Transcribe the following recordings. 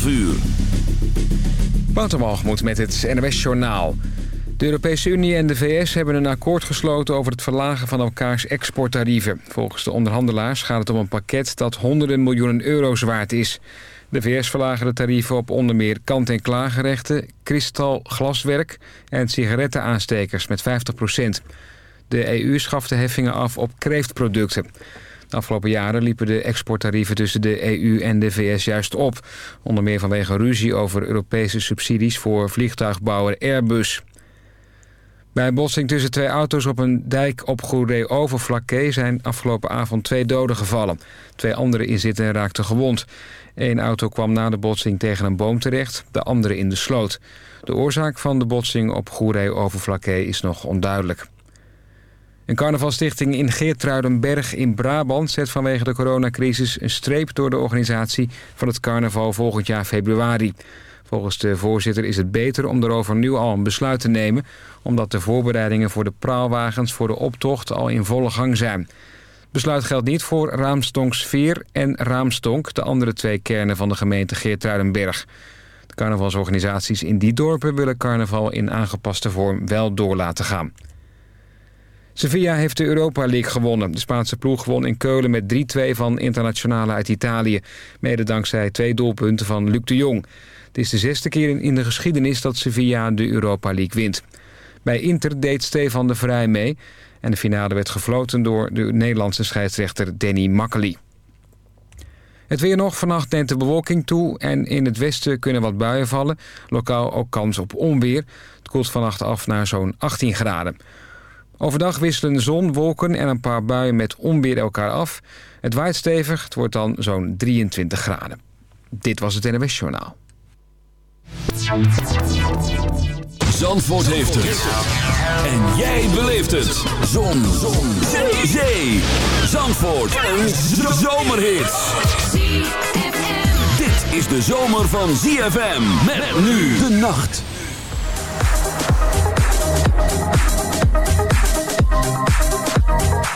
12 uur. Met het NWS Journaal. De Europese Unie en de VS hebben een akkoord gesloten over het verlagen van elkaars exporttarieven. Volgens de onderhandelaars gaat het om een pakket dat honderden miljoenen euro's waard is. De VS verlagen de tarieven op onder meer kant-en-klaargerechten, kristalglaswerk en sigarettenaanstekers met 50% De EU schaft de heffingen af op kreeftproducten. Afgelopen jaren liepen de exporttarieven tussen de EU en de VS juist op. Onder meer vanwege ruzie over Europese subsidies voor vliegtuigbouwer Airbus. Bij een botsing tussen twee auto's op een dijk op Goeree-Overflakkee... zijn afgelopen avond twee doden gevallen. Twee andere inzittenden raakten gewond. Eén auto kwam na de botsing tegen een boom terecht, de andere in de sloot. De oorzaak van de botsing op Goeree-Overflakkee is nog onduidelijk. Een carnavalstichting in Geertruidenberg in Brabant zet vanwege de coronacrisis een streep door de organisatie van het carnaval volgend jaar februari. Volgens de voorzitter is het beter om erover nu al een besluit te nemen... omdat de voorbereidingen voor de praalwagens voor de optocht al in volle gang zijn. Besluit geldt niet voor Raamstonksveer en Raamstonk... de andere twee kernen van de gemeente Geertruidenberg. De carnavalsorganisaties in die dorpen willen carnaval in aangepaste vorm wel door laten gaan. Sevilla heeft de Europa League gewonnen. De Spaanse ploeg won in Keulen met 3-2 van internationale uit Italië. Mede dankzij twee doelpunten van Luc de Jong. Het is de zesde keer in de geschiedenis dat Sevilla de Europa League wint. Bij Inter deed Stefan de Vrij mee. En de finale werd gefloten door de Nederlandse scheidsrechter Danny Makkely. Het weer nog. Vannacht neemt de bewolking toe en in het westen kunnen wat buien vallen. Lokaal ook kans op onweer. Het koelt vannacht af naar zo'n 18 graden. Overdag wisselen zon, wolken en een paar buien met onweer elkaar af. Het waait stevig, het wordt dan zo'n 23 graden. Dit was het NWS Journaal. Zandvoort heeft het. En jij beleeft het. Zon. zon. Zee. Zee. Zandvoort. Een zomerhit. Dit is de zomer van ZFM. Met nu de nacht.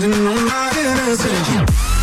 finding all my innocence.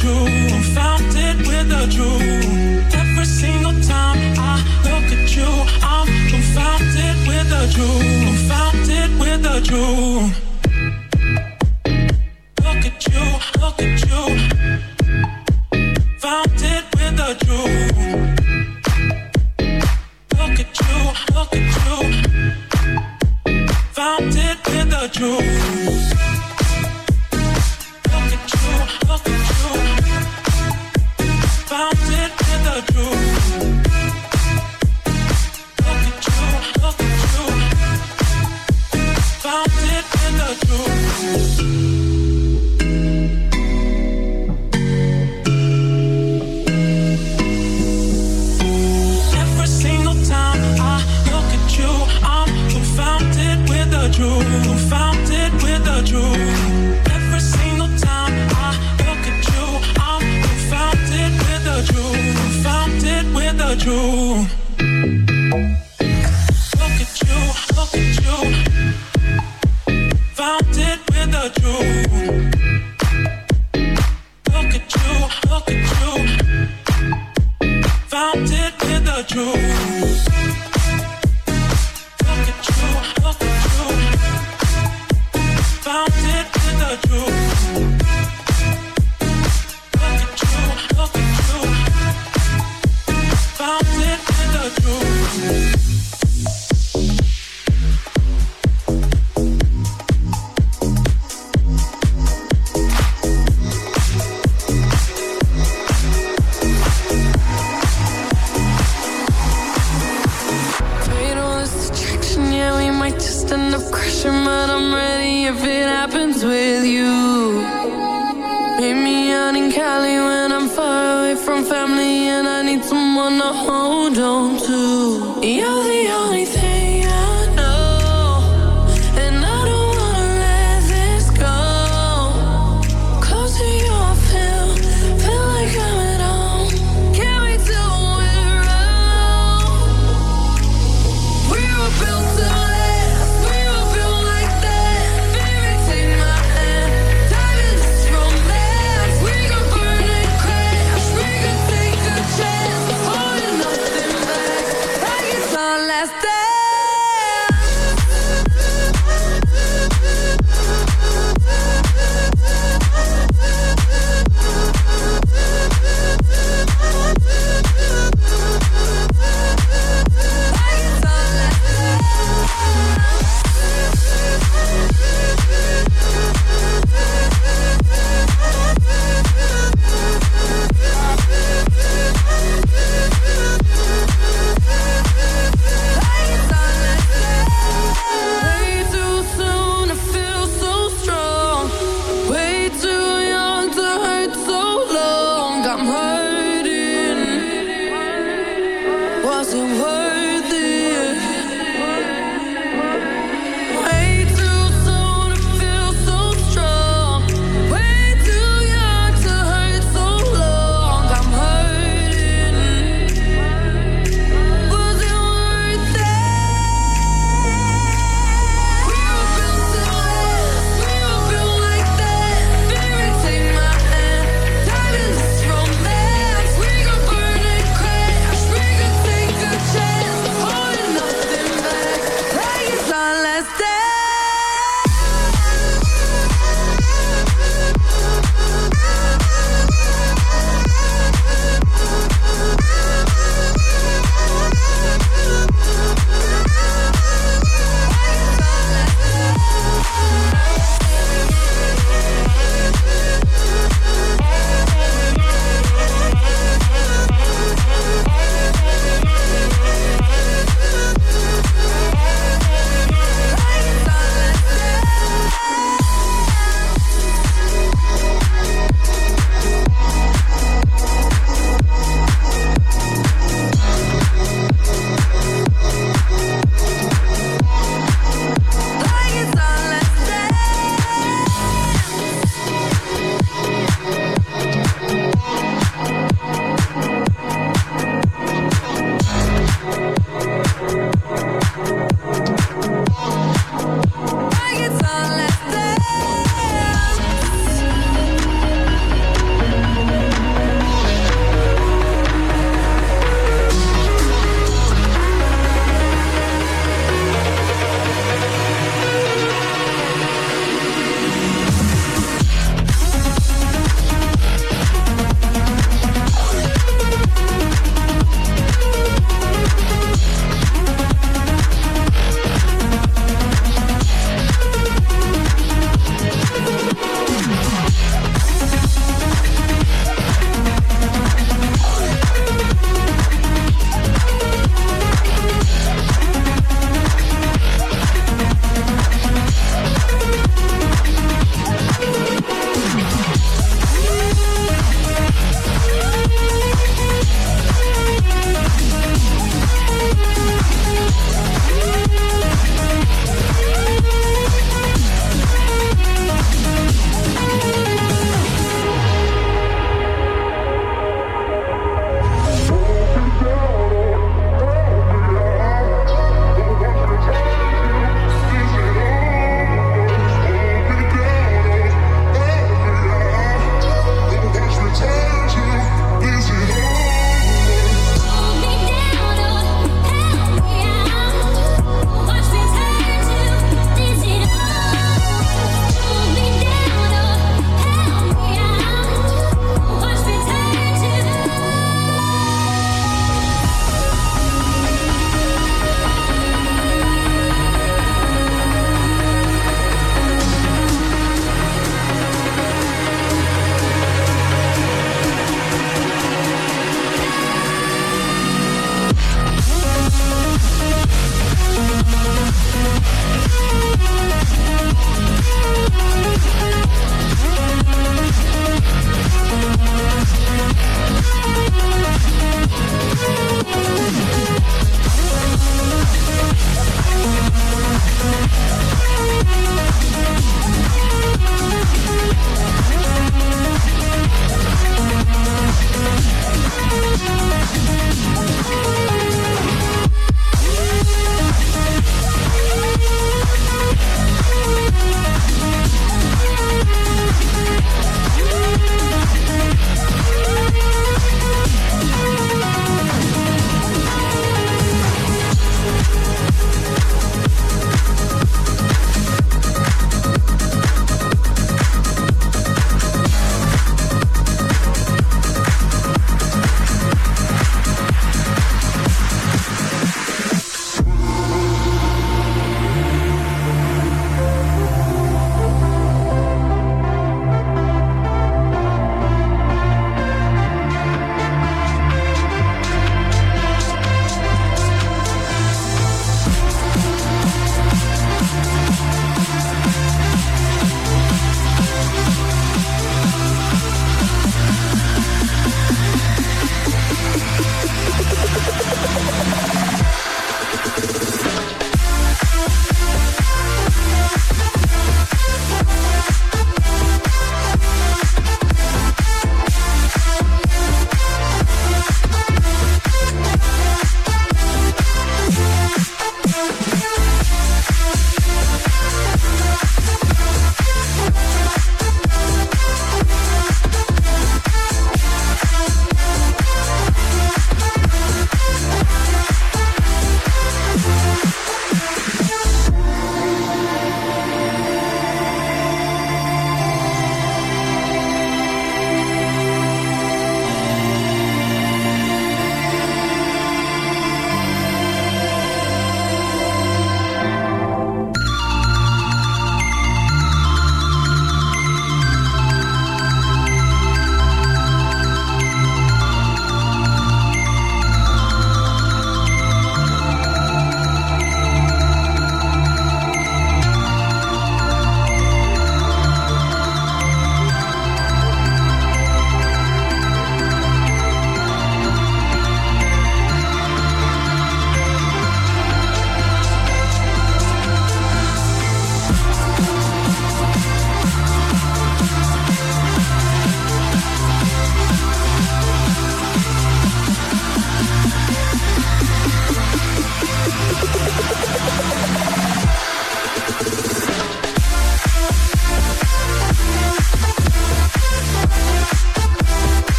truth, fountain with the truth. Every single time I look at you, I'm confounded with the truth, confounded with the truth. Look at you, look at you, fountain with the truth. Look at you, look at you, fountain with the truth. end up crashing, but I'm ready if it happens with you. Meet me out in Cali when I'm far away from family, and I need someone to hold on to. You're